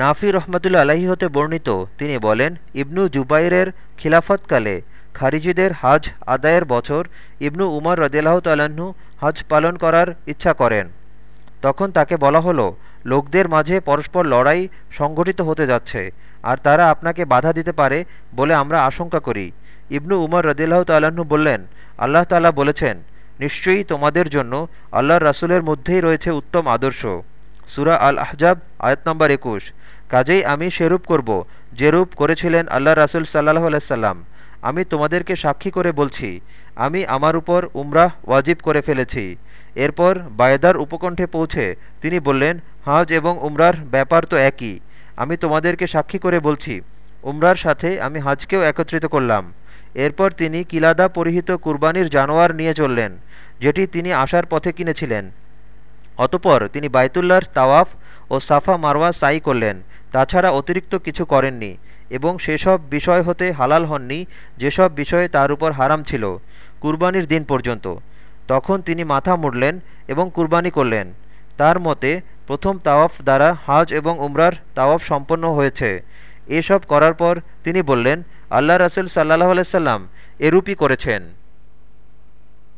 নাফি রহমতুল্লা আলাহি হতে বর্ণিত, তিনি বলেন, ইবনু জুবাইরের খিলাফতকালে খারিজিদের হাজ আদায়ের বছর ইবনু উমর রদিল্লাহ তাল্লাহ্ন হজ পালন করার ইচ্ছা করেন। তখন তাকে বলা হলো, লোকদের মাঝে পরস্পর লড়াই সংঘটিত হতে যাচ্ছে, আর তারা আপনাকে বাধা দিতে পারে বলে আমরা আশঙ্কা করি। ইবনু উমর রদিল্লাহ তাল্লাহ্ন বললেন, আল্লাহ তালা বলেছেন, নিশ্চয়ই তোমাদের জন্য আল্লাহর রাসুলের মধ্যেই রয়েছে উত্তম আদর্শ। সুরা আল আহজাব আয়াত নম্বর একুশ। কাজেই আমি সেরূপ করব, যেরূপ করেছিলেন আল্লাহ রাসুল সাল্লাহ আলাইসাল্লাম আমি তোমাদেরকে সাক্ষী করে বলছি, আমি আমার উপর উমরাহ ওয়াজিব করে ফেলেছি। এরপর বায়দার উপকণ্ঠে পৌঁছে তিনি বললেন, হাজ এবং উমরার ব্যাপার তো একই। আমি তোমাদেরকে সাক্ষী করে বলছি উমরার সাথে আমি হাজকেও একত্রিত করলাম। এরপর তিনি কিলাদা পরিহিত কুরবানির জানোয়ার নিয়ে চললেন, যেটি তিনি আসার পথে কিনেছিলেন। অতপর তিনি বাইতুল্লাহর তাওয়াফ ও সাফা মারওয়া সাই করলেন, তাছাড়া অতিরিক্ত কিছু করেননি এবং সেসব বিষয় হতে হালাল হননি, যেসব বিষয়ে তার উপর হারাম ছিল কুরবানির দিন পর্যন্ত। তখন তিনি মাথা মুড়লেন এবং কুরবানি করলেন। তার মতে, প্রথম তাওয়াফ দ্বারা হাজ এবং উমরার তাওয়াফ সম্পন্ন হয়েছে। এসব করার পর তিনি বললেন, আল্লাহ রাসুল সাল্লাহ আলাইসাল্লাম এরূপই করেছেন।